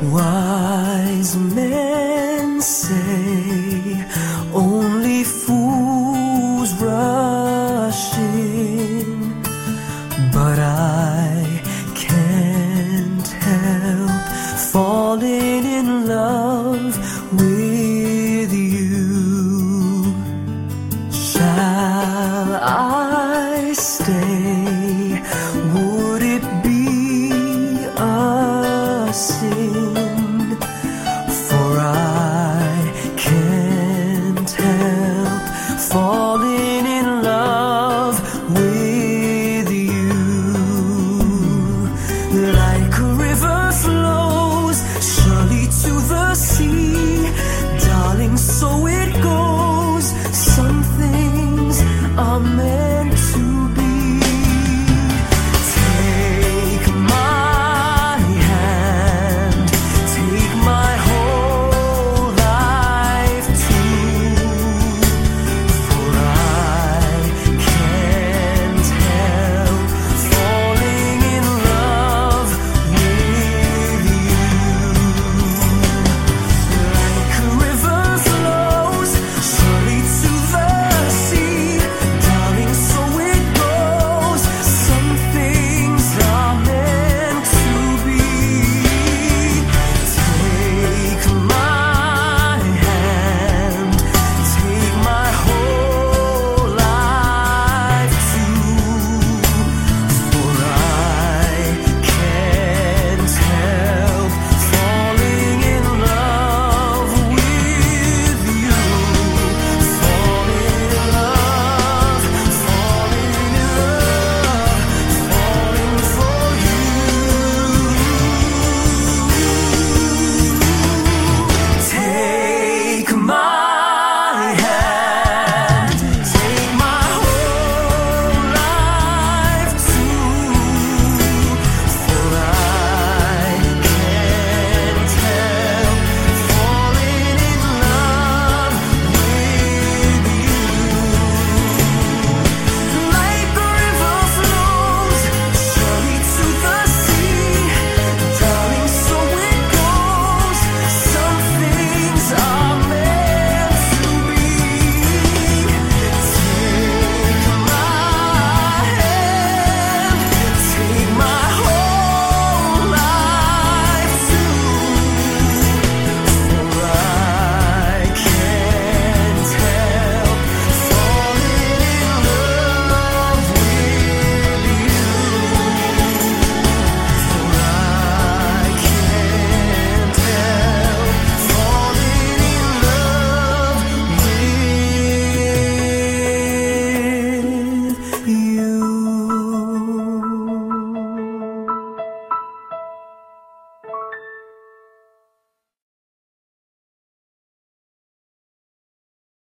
Wise men say only fools rush in, but I can't help falling in love with you. Shall I stay? Would it be a sin?